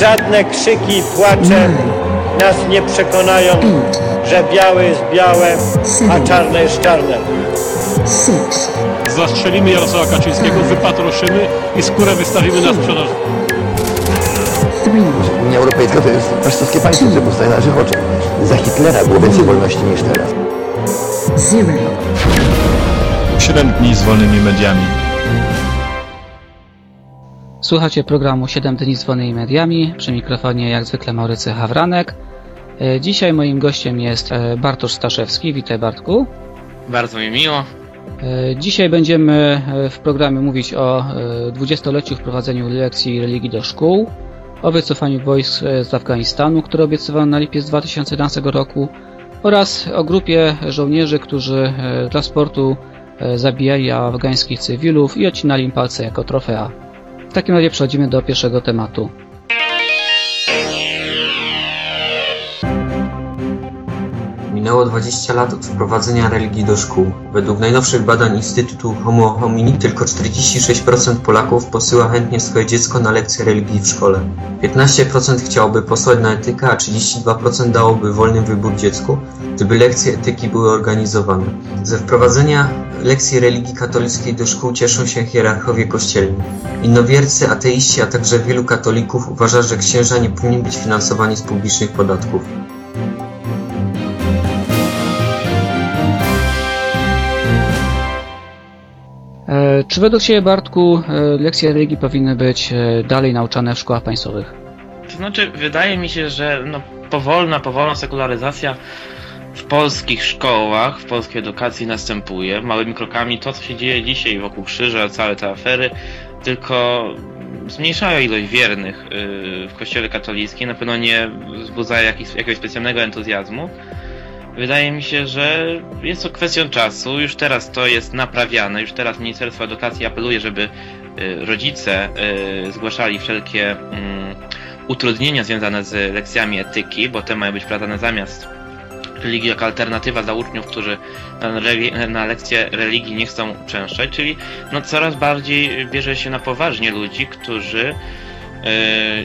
Żadne krzyki i płacze nas nie przekonają, że białe jest białe, a czarne jest czarne. Zastrzelimy Jarosława Kaczyńskiego, wypatroszymy i skórę wystawimy na sprzedaż. Unia Europejska to jest faszystowskie państwo, które powstaje na naszych oczach. Za Hitlera było więcej wolności niż teraz. Siedem dni z wolnymi mediami. Słuchacie programu 7 dni z wolnymi mediami. Przy mikrofonie jak zwykle Maurycy Hawranek. E, Dzisiaj moim gościem jest e, Bartosz Staszewski. Witaj Bartku. Bardzo mi miło. E, Dzisiaj będziemy w programie mówić o dwudziestoleciu wprowadzeniu lekcji religii do szkół, o wycofaniu wojsk z Afganistanu, które obiecywano na lipiec 2011 roku oraz o grupie żołnierzy, którzy dla sportu zabijali afgańskich cywilów i odcinali im palce jako trofea. W takim razie przechodzimy do pierwszego tematu. Minęło 20 lat od wprowadzenia religii do szkół. Według najnowszych badań Instytutu Homo Homini tylko 46% Polaków posyła chętnie swoje dziecko na lekcje religii w szkole. 15% chciałoby posłać na etykę, a 32% dałoby wolny wybór dziecku, gdyby lekcje etyki były organizowane. Ze wprowadzenia lekcji religii katolickiej do szkół cieszą się hierarchowie kościelni. Innowiercy, ateiści, a także wielu katolików uważa, że księża nie powinni być finansowani z publicznych podatków. Czy według Ciebie, Bartku, e, lekcje religii powinny być e, dalej nauczane w szkołach państwowych? To znaczy, wydaje mi się, że no, powolna, powolna sekularyzacja w polskich szkołach, w polskiej edukacji następuje. Małymi krokami to, co się dzieje dzisiaj wokół krzyża, całe te afery, tylko zmniejszają ilość wiernych yy, w kościele katolickim, na pewno nie wzbudzają jakiegoś specjalnego entuzjazmu. Wydaje mi się, że jest to kwestią czasu, już teraz to jest naprawiane, już teraz Ministerstwo Edukacji apeluje, żeby y, rodzice y, zgłaszali wszelkie mm, utrudnienia związane z lekcjami etyki, bo te mają być wprowadzane zamiast religii jako alternatywa dla uczniów, którzy na, lekcje religii nie chcą uczęszczać, czyli no coraz bardziej bierze się na poważnie ludzi, którzy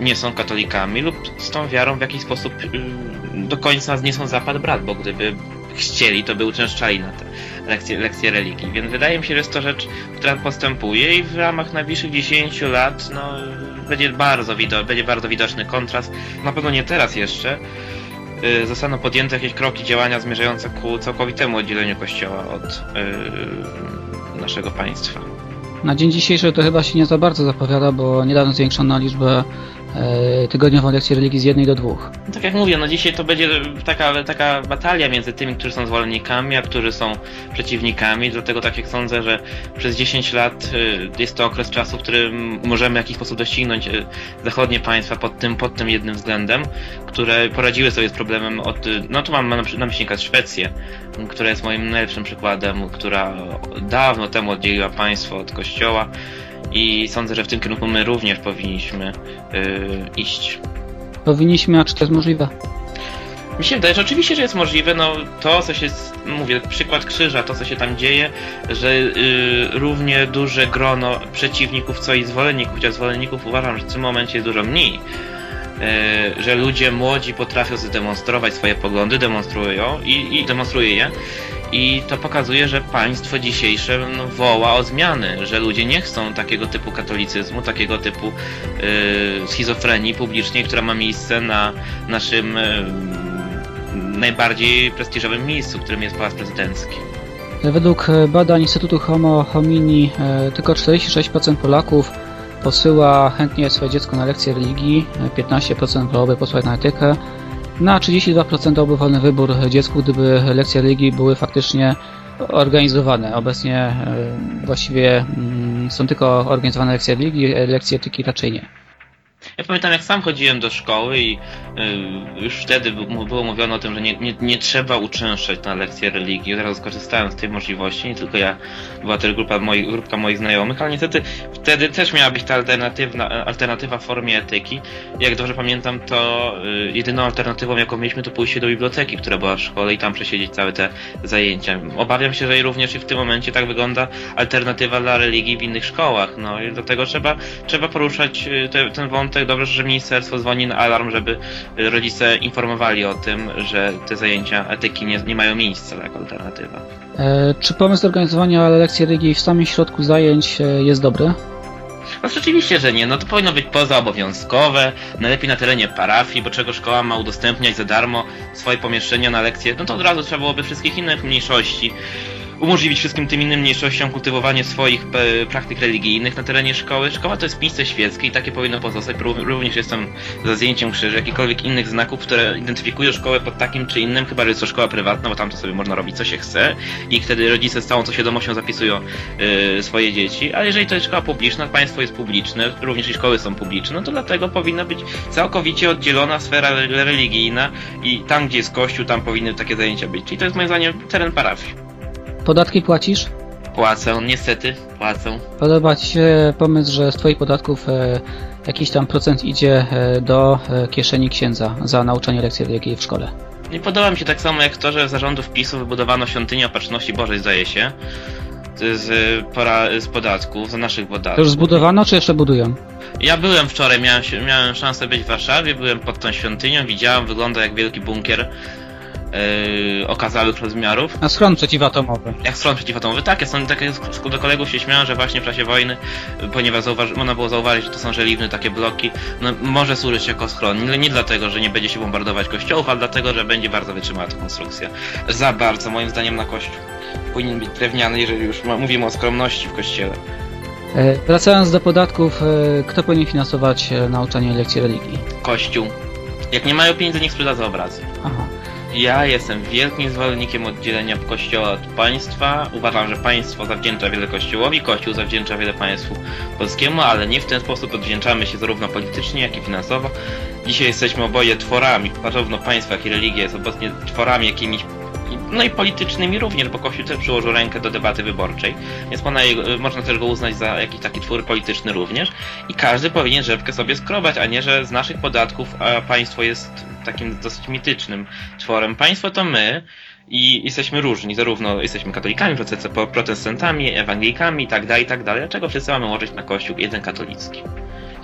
nie są katolikami lub z tą wiarą w jakiś sposób e, do końca nie są zapad brat, bo gdyby chcieli, to by uczęszczali na te lekcje, lekcje religii. Więc wydaje mi się, że jest to rzecz, która postępuje i w ramach najbliższych 10 lat no, będzie, bardzo będzie bardzo widoczny kontrast. Na pewno nie teraz jeszcze. y, Zostaną podjęte jakieś kroki działania zmierzające ku całkowitemu oddzieleniu Kościoła od y, naszego państwa. Na dzień dzisiejszy to chyba się nie za bardzo zapowiada, bo niedawno zwiększono liczbę tygodniową lekcji religii z jednej do dwóch. Tak jak mówię, no dzisiaj to będzie taka, taka batalia między tymi, którzy są zwolennikami, a którzy są przeciwnikami, dlatego tak jak sądzę, że przez 10 lat y, jest to okres czasu, w którym możemy w jakiś sposób doścignąć y, zachodnie państwa pod tym, pod tym jednym względem, które poradziły sobie z problemem od, no tu mam na, myśli Szwecję, która jest moim najlepszym przykładem, która dawno temu oddzieliła państwo od kościoła i sądzę, że w tym kierunku my również powinniśmy y, iść. Powinniśmy, a czy to jest możliwe? Mi się wydaje, że oczywiście, że jest możliwe, no to co się, mówię, przykład krzyża, to co się tam dzieje, że y, równie duże grono przeciwników, co i zwolenników, chociaż zwolenników uważam, że w tym momencie jest dużo mniej, y, że ludzie młodzi potrafią zdemonstrować swoje poglądy, demonstrują i, i demonstruje je i to pokazuje, że państwo dzisiejsze no, woła o zmiany, że ludzie nie chcą takiego typu katolicyzmu, takiego typu y, schizofrenii publicznej, która ma miejsce na naszym y, najbardziej prestiżowym miejscu, którym jest Pałac Prezydencki. Według e, badań Instytutu Homo Homini e, tylko 46% Polaków posyła chętnie swoje dziecko na lekcje religii, e, 15% wolałoby posłać na etykę, na 32% dałby wolny wybór dziecku, gdyby lekcje religii były faktycznie organizowane. Obecnie e, właściwie mm, są tylko organizowane lekcje religii, lekcje etyki raczej nie. Ja pamiętam, jak sam chodziłem do szkoły i y, już wtedy było mówione o tym, że nie, nie, nie trzeba uczęszczać na lekcje religii. Od razu skorzystałem z tej możliwości, nie tylko ja, była też grupa moich, grupka moich znajomych, ale niestety wtedy też miała być ta alternatywna, alternatywa w formie etyki. Jak dobrze pamiętam, to y, jedyną alternatywą, jaką mieliśmy, to pójście do biblioteki, która była w szkole i tam przesiedzieć całe te zajęcia. Obawiam się, że również i w tym momencie tak wygląda alternatywa dla religii w innych szkołach. No i dlatego trzeba, trzeba poruszać y, te, ten wątek początek dobrze, że ministerstwo dzwoni na alarm, żeby rodzice informowali o tym, że te zajęcia etyki nie, nie mają miejsca jako alternatywa. E, czy pomysł organizowania lekcji religii w samym środku zajęć e, jest dobry? No rzeczywiście, że nie. No to powinno być pozaobowiązkowe, najlepiej na terenie parafii, bo czego szkoła ma udostępniać za darmo swoje pomieszczenia na lekcje, no to od razu trzeba byłoby wszystkich innych mniejszości umożliwić wszystkim tym innym mniejszościom kultywowanie swoich e, praktyk religijnych na terenie szkoły. Szkoła to jest miejsce świeckie i takie powinno pozostać. Również jestem za zdjęciem krzyży, jakichkolwiek innych znaków, które identyfikują szkołę pod takim czy innym, chyba że jest to szkoła prywatna, bo tam to sobie można robić co się chce i wtedy rodzice z całą co świadomością zapisują y, swoje dzieci. Ale jeżeli to jest szkoła publiczna, państwo jest publiczne, również i szkoły są publiczne, no to dlatego powinna być całkowicie oddzielona sfera religijna i tam, gdzie jest kościół, tam powinny takie zajęcia być. Czyli to jest moim zdaniem teren parafii. Podatki płacisz? Płacę, niestety, płacę. Podoba Ci się pomysł, że z Twoich podatków e, jakiś tam procent idzie e, do e, kieszeni księdza za nauczanie lekcji religii w szkole? Nie podoba mi się tak samo jak to, że zarządów PiSu wybudowano świątynię opatrzności Bożej, zdaje się, z, z podatków, z naszych podatków. To już zbudowano, czy jeszcze budują? Ja byłem wczoraj, miałem, miałem szansę być w Warszawie, byłem pod tą świątynią, widziałem, wygląda jak wielki bunkier yy, okazałych rozmiarów. A schron przeciwatomowy. Jak schron przeciwatomowy, tak. Ja są takie do kolegów się śmiałem, że właśnie w czasie wojny, ponieważ zauważy, można było zauważyć, że to są żeliwne takie bloki, no, może służyć jako schron. Nie, nie dlatego, że nie będzie się bombardować kościołów, ale dlatego, że będzie bardzo wytrzymała ta konstrukcja. Za bardzo, moim zdaniem, na kościół. Powinien być drewniany, jeżeli już mówimy o skromności w kościele. E, wracając do podatków, e, kto powinien finansować e, nauczanie lekcji religii? Kościół. Jak nie mają pieniędzy, niech sprzedają obrazy. Aha. Ja jestem wielkim zwolennikiem oddzielenia kościoła od państwa. Uważam, że państwo zawdzięcza wiele kościołowi, kościół zawdzięcza wiele państwu polskiemu, ale nie w ten sposób odwdzięczamy się zarówno politycznie, jak i finansowo. Dzisiaj jesteśmy oboje tworami, zarówno państwo, jak i religia jest obecnie tworami jakimiś no i politycznymi również, bo Kościół też przyłożył rękę do debaty wyborczej, więc można, też go uznać za jakiś taki twór polityczny również i każdy powinien rzepkę sobie skrobać, a nie, że z naszych podatków państwo jest takim dosyć mitycznym tworem. Państwo to my, i jesteśmy różni, zarówno jesteśmy katolikami, protestantami, ewangelikami i tak dalej, i tak dalej. Dlaczego wszyscy mamy łożyć na kościół jeden katolicki?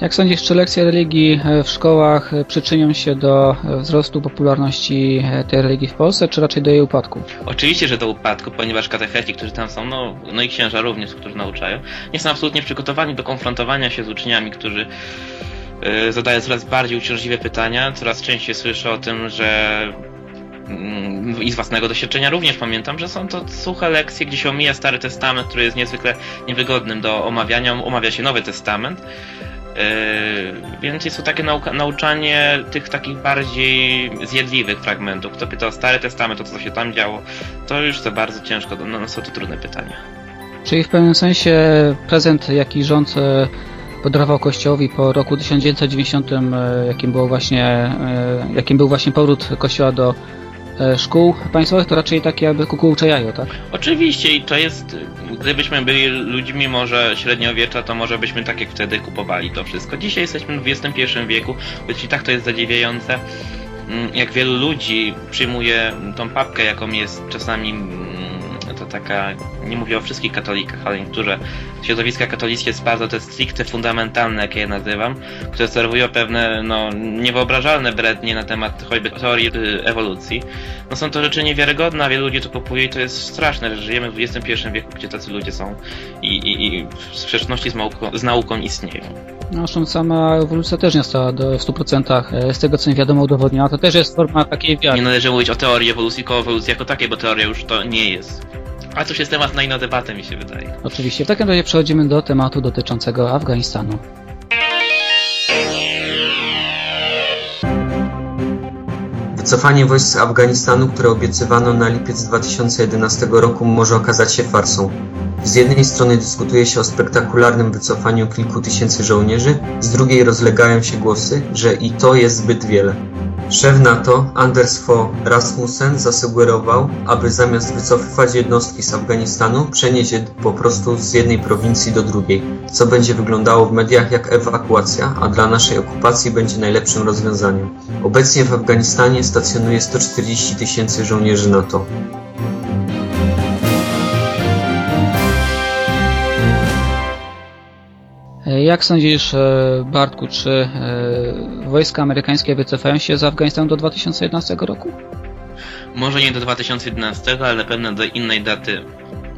Jak sądzisz, czy lekcje religii e, w szkołach e, przyczynią się do e, wzrostu popularności tej religii w Polsce, czy raczej do jej upadku? Oczywiście, że do upadku, ponieważ katecheci, którzy tam są, no, no i księża również, którzy nauczają, nie są absolutnie przygotowani do konfrontowania się z uczniami, którzy zadają coraz bardziej uciążliwe pytania. Coraz częściej słyszę o tym, że mm, i z własnego doświadczenia również pamiętam, że są to suche lekcje, gdzie się omija Stary Testament, który jest niezwykle niewygodnym do omawiania, omawia się Nowy Testament. Yy, więc jest to takie nauczanie tych takich bardziej zjadliwych fragmentów. Kto pyta o Stary Testament, o to co się tam działo, to już za bardzo ciężko, no, no są to trudne pytania. Czyli w pewnym sensie prezent, jaki rząd e, podarował Kościołowi po roku 1990, e, jakim, było właśnie, e, jakim był właśnie powrót Kościoła do E, szkół państwowych to raczej takie jakby kukułcze jajo, tak? Oczywiście i to jest, gdybyśmy byli ludźmi może średniowiecza, to może byśmy tak jak wtedy kupowali to wszystko. Dzisiaj jesteśmy w XXI wieku, więc i tak to jest zadziwiające, mm, jak wielu ludzi przyjmuje tą papkę, jaką jest czasami to taka, nie mówię o wszystkich katolikach, ale niektóre środowiska katolickie jest bardzo te stricte fundamentalne, jak je nazywam, które serwują pewne, no, niewyobrażalne brednie na temat choćby teorii y, ewolucji. No są to rzeczy niewiarygodne, a wielu ludzi to kupuje i to jest straszne, że żyjemy w XXI wieku, gdzie tacy ludzie są i, i, i w sprzeczności z, nauką, z nauką istnieją. No, zresztą sama ewolucja też nie została do 100% e, z tego co mi wiadomo udowodniona. To też jest forma takiej wiary. Nie należy mówić o teorii ewolucji, tylko ewolucji jako takiej, bo teoria już to nie jest. A cóż jest temat na inną debatę, mi się wydaje. Oczywiście. W takim razie przechodzimy do tematu dotyczącego Afganistanu. Wycofanie wojsk z Afganistanu, które obiecywano na lipiec 2011 roku, może okazać się farsą. Z jednej strony dyskutuje się o spektakularnym wycofaniu kilku tysięcy żołnierzy, z drugiej rozlegają się głosy, że i to jest zbyt wiele. Szef NATO Anders Fogh Rasmussen zasugerował, aby zamiast wycofywać jednostki z Afganistanu, przenieść je po prostu z jednej prowincji do drugiej, co będzie wyglądało w mediach jak ewakuacja, a dla naszej okupacji będzie najlepszym rozwiązaniem. Obecnie w Afganistanie stacjonuje 140 tysięcy żołnierzy NATO. Jak sądzisz, e, Bartku, czy e, wojska amerykańskie wycofają się z Afganistanu do 2011 roku? Może nie do 2011, ale pewno do innej daty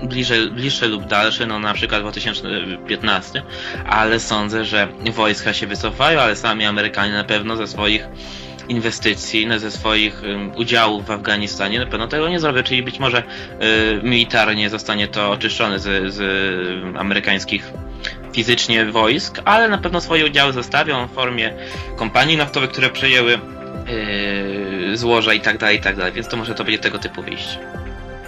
bliżej, bliższe lub dalsze, no na przykład 2015, ale sądzę, że wojska się wycofają, ale sami Amerykanie na pewno ze swoich inwestycji, no, ze swoich udziałów w Afganistanie na pewno tego nie zrobią, czyli być może y, militarnie zostanie to oczyszczone z, z y, amerykańskich fizycznie wojsk, ale na pewno swoje udziały zostawią w formie kompanii naftowych, które przejęły yy, złoża i tak dalej, i tak dalej, więc to może to będzie tego typu wyjście.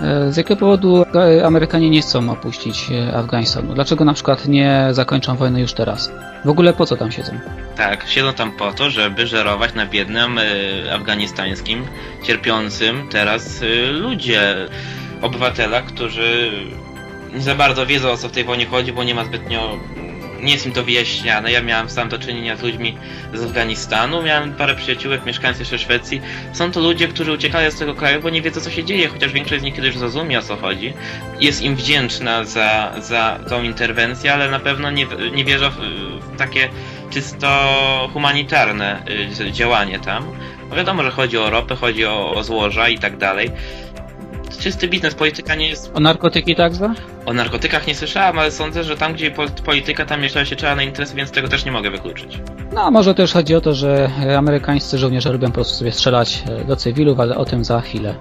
E, Z jakiego powodu e, Amerykanie nie chcą opuścić e, Afganistanu? Dlaczego na przykład nie zakończą wojny już teraz? W ogóle po co tam siedzą? Tak, siedzą tam po to, żeby żerować na biednym y, afganistańskim, cierpiącym teraz y, ludzie, obywatelach, którzy za bardzo wiedzą o co w tej wojnie chodzi, bo nie ma zbytnio, nie jest im to wyjaśniane. Ja miałem sam do czynienia z ludźmi z Afganistanu, miałem parę przyjaciółek mieszkających jeszcze Szwecji. Są to ludzie, którzy uciekają z tego kraju, bo nie wiedzą co się dzieje, chociaż większość z nich kiedyś zrozumie o co chodzi. Jest im wdzięczna za, za tą interwencję, ale na pewno nie, nie wierzą w, w takie czysto humanitarne y, działanie tam. No wiadomo, że chodzi o ropę, chodzi o, o złoża i tak dalej. Czysty biznes, polityka nie jest O narkotyki także? o narkotykach nie słyszałem, ale sądzę, że tam, gdzie pol- polityka, tam myślała się czarne interesy, więc tego też nie mogę wykluczyć. No, może też chodzi o to, że e, amerykańscy żołnierze lubią po prostu sobie strzelać e, do cywilów, ale o tym za chwilę.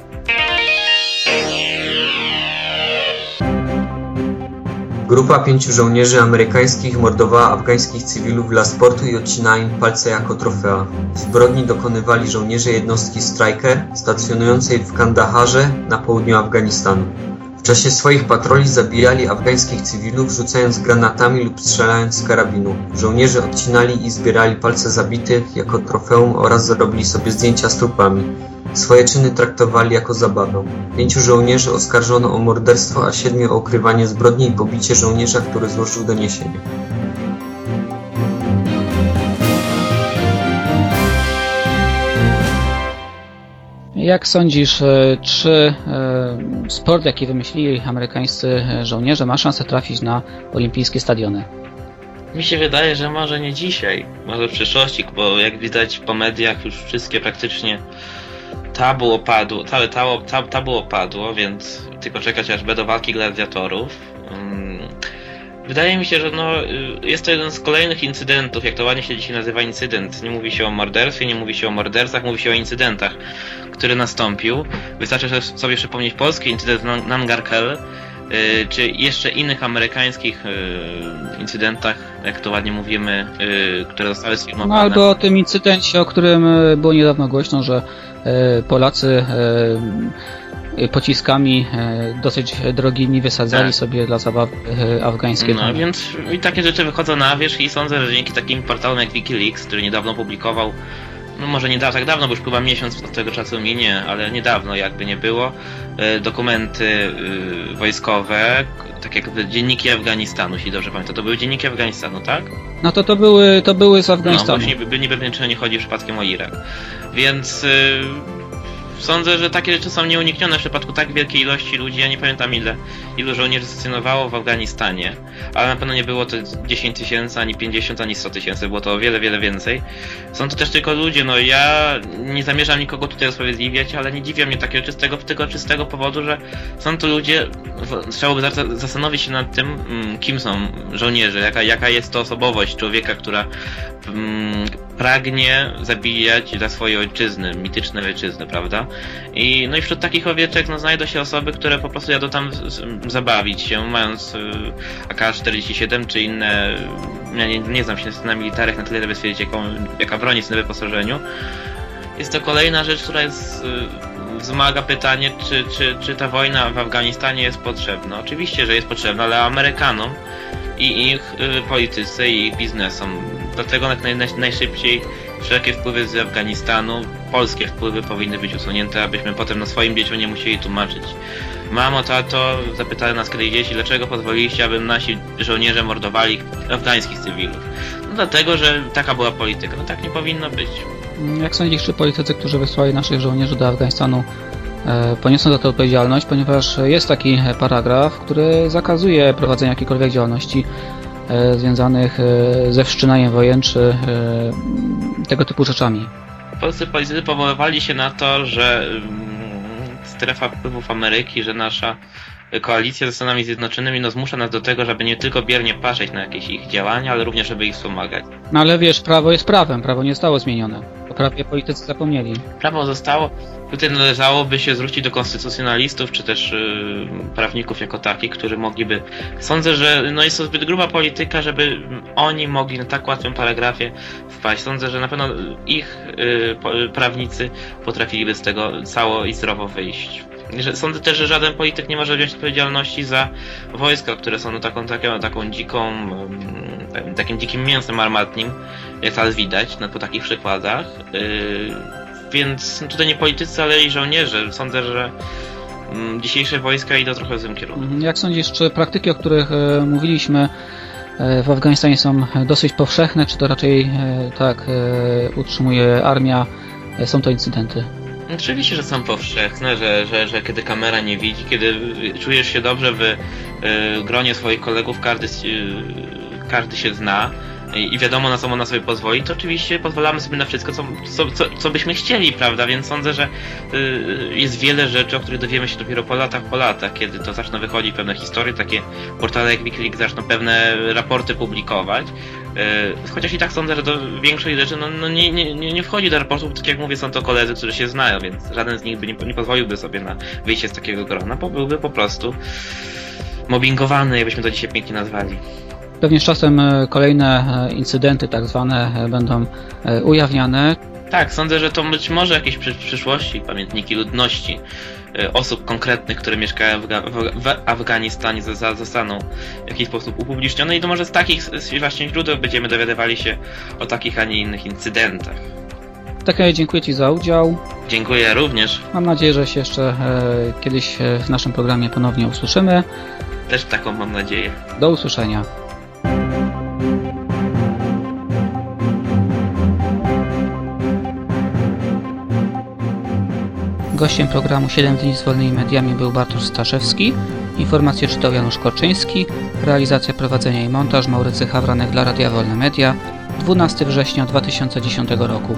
Grupa pięciu żołnierzy amerykańskich mordowała afgańskich cywilów dla sportu i odcinała im palce jako trofea. Zbrodni dokonywali żołnierze jednostki Striker stacjonującej w Kandaharze na południu Afganistanu. W czasie swoich patroli zabijali afgańskich cywilów rzucając granatami lub strzelając z karabinu. Żołnierze odcinali i zbierali palce zabitych jako trofeum oraz zrobili sobie zdjęcia z trupami. Swoje czyny traktowali jako zabawę. Pięciu żołnierzy oskarżono o morderstwo, a siedmiu o ukrywanie zbrodni i pobicie żołnierza, który złożył doniesienie. Jak sądzisz, e, czy e, sport, jaki wymyślili amerykańscy e, żołnierze, ma szansę trafić na olimpijskie stadiony? Mi się wydaje, że może nie dzisiaj, może w przyszłości, bo jak widać po mediach już wszystkie praktycznie tabu opadło, całe tabu, tab, tabu opadło, więc tylko czekać aż będą walki gladiatorów. Mm, Wydaje mi się, że no, y, jest to jeden z kolejnych incydentów, jak to ładnie się dzisiaj nazywa incydent. Nie mówi się o morderstwie, nie mówi się o mordercach, mówi się o incydentach, który nastąpił. Wystarczy sobie przypomnieć polski incydent Nan- Nangarkel, czy jeszcze innych amerykańskich y, incydentach, jak to ładnie mówimy, y, które zostały No sfilmowane. albo o tym incydencie, o którym e, było niedawno głośno, że e, Polacy e, pociskami e, dosyć drogimi wysadzali Tak. sobie dla zabawy e, afgańskie No więc i takie rzeczy wychodzą na wierzch i sądzę, że dzięki takim portalom jak Wikileaks, który niedawno publikował, no może nie da, tak dawno, bo już chyba miesiąc od tego czasu minie, ale niedawno jakby nie było, e, dokumenty e, wojskowe, tak jak dzienniki Afganistanu, jeśli dobrze pamiętam, to były dzienniki Afganistanu, tak? No to to były, to były z No Afganistanu. właśnie, by nie pewien, czy nie chodzi przypadkiem o Irak. Więc y, sądzę, że takie rzeczy są nieuniknione w przypadku tak wielkiej ilości ludzi. Ja nie pamiętam ile, ilu żołnierzy stacjonowało w Afganistanie, ale na pewno nie było to 10 tysięcy, ani 50, ani 100 tysięcy, było to o wiele, wiele więcej. Są to też tylko ludzie, no ja nie zamierzam nikogo tutaj usprawiedliwiać, ale nie dziwią mnie takiego czystego, tego czystego powodu, że są to ludzie, trzeba by za- zastanowić się nad tym, mm, kim są żołnierze, jaka, jaka jest to osobowość człowieka, która mm, pragnie zabijać dla swojej ojczyzny, mitycznej ojczyzny, prawda? I no i wśród takich owieczek no, znajdą się osoby, które po prostu jadą tam zabawić się, mając y, AK-47 czy inne. Ja nie, nie znam się na militarach na tyle, żeby stwierdzić, jaką, jaka broń jest na wyposażeniu. Jest to kolejna rzecz, która jest. Y, wzmaga pytanie, czy, czy, czy ta wojna w Afganistanie jest potrzebna. Oczywiście, że jest potrzebna, ale Amerykanom i ich y, polityce i ich biznesom. Dlatego jak naj, naj, najszybciej wszelkie wpływy z Afganistanu, polskie wpływy powinny być usunięte, abyśmy potem na swoim dzieciom nie musieli tłumaczyć. Mamo, tato, zapytały nas kiedyś dzieci, dlaczego pozwoliliście, aby nasi żołnierze mordowali afgańskich cywilów. No dlatego, że taka była polityka. No tak nie powinno być. Jak sądzisz, czy politycy, którzy wysłali naszych żołnierzy do Afganistanu e, poniosą za to odpowiedzialność, ponieważ jest taki paragraf, który zakazuje prowadzenia jakiejkolwiek działalności związanych e, ze wszczynaniem wojen czy e, tego typu rzeczami. Polscy politycy powoływali się na to, że mm, strefa wpływów Ameryki, że nasza koalicja ze Stanami Zjednoczonymi no, zmusza nas do tego, żeby nie tylko biernie patrzeć na jakieś ich działania, ale również żeby ich wspomagać. No ale wiesz, prawo jest prawem, prawo nie zostało zmienione. O prawie politycy zapomnieli. Prawo zostało, tutaj należałoby się zwrócić do konstytucjonalistów, czy też yy, prawników jako takich, którzy mogliby... Sądzę, że no jest to zbyt gruba polityka, żeby oni mogli na tak łatwym paragrafie wpaść. Sądzę, że na pewno ich po- prawnicy potrafiliby z tego cało i zdrowo wyjść. Sądzę też, że żaden polityk nie może wziąć odpowiedzialności za wojska, które są no taką, taką, taką dziką, takim dzikim mięsem armatnim, jak teraz widać no, po takich przykładach. Yy, więc tutaj nie politycy, ale i żołnierze. Sądzę, że mm, dzisiejsze wojska idą trochę w złym kierunku. Mhm. Jak sądzisz, czy praktyki, o których e, mówiliśmy e, w Afganistanie są dosyć powszechne, czy to raczej e, tak e, utrzymuje armia, e, są to incydenty? Oczywiście, że są powszechne, że, że, że kiedy kamera nie widzi, kiedy czujesz się dobrze w gronie swoich kolegów, każdy, każdy się zna i, wiadomo na co można sobie pozwolić, to oczywiście pozwalamy sobie na wszystko, co, co, co, co byśmy chcieli, prawda? Więc sądzę, że y, jest wiele rzeczy, o których dowiemy się dopiero po latach, po latach, kiedy to zaczną wychodzić pewne historie, takie portale jak Wikileaks zaczną pewne raporty publikować. Y, Chociaż i tak sądzę, że do większej rzeczy no, no nie, nie nie wchodzi do raportów, tak jak mówię, są to koledzy, którzy się znają, więc żaden z nich by nie, nie pozwoliłby sobie na wyjście z takiego grona, bo byłby po prostu mobbingowany, jakbyśmy to dzisiaj pięknie nazwali. Pewnie z czasem e, kolejne e, incydenty tak zwane e, będą ujawniane. Tak, sądzę, że to być może jakieś w przyszłości pamiętniki ludności osób konkretnych, które mieszkają w, Ga- w, w Afganistanie zostaną w jakiś sposób upublicznione i to może z takich właśnie źródeł będziemy dowiadywali się o takich, a nie innych incydentach. Razie dziękuję Ci za udział. Dziękuję również, Mam nadzieję, że się jeszcze kiedyś w naszym programie ponownie usłyszymy. też taką mam nadzieję. Do usłyszenia. Gościem programu 7 dni z wolnymi mediami był Bartosz Staszewski. Informacje czytał Janusz Korczyński. Realizacja, prowadzenie i montaż Maurycy Hawranek dla Radia Wolne Media. 12 września 2010 roku.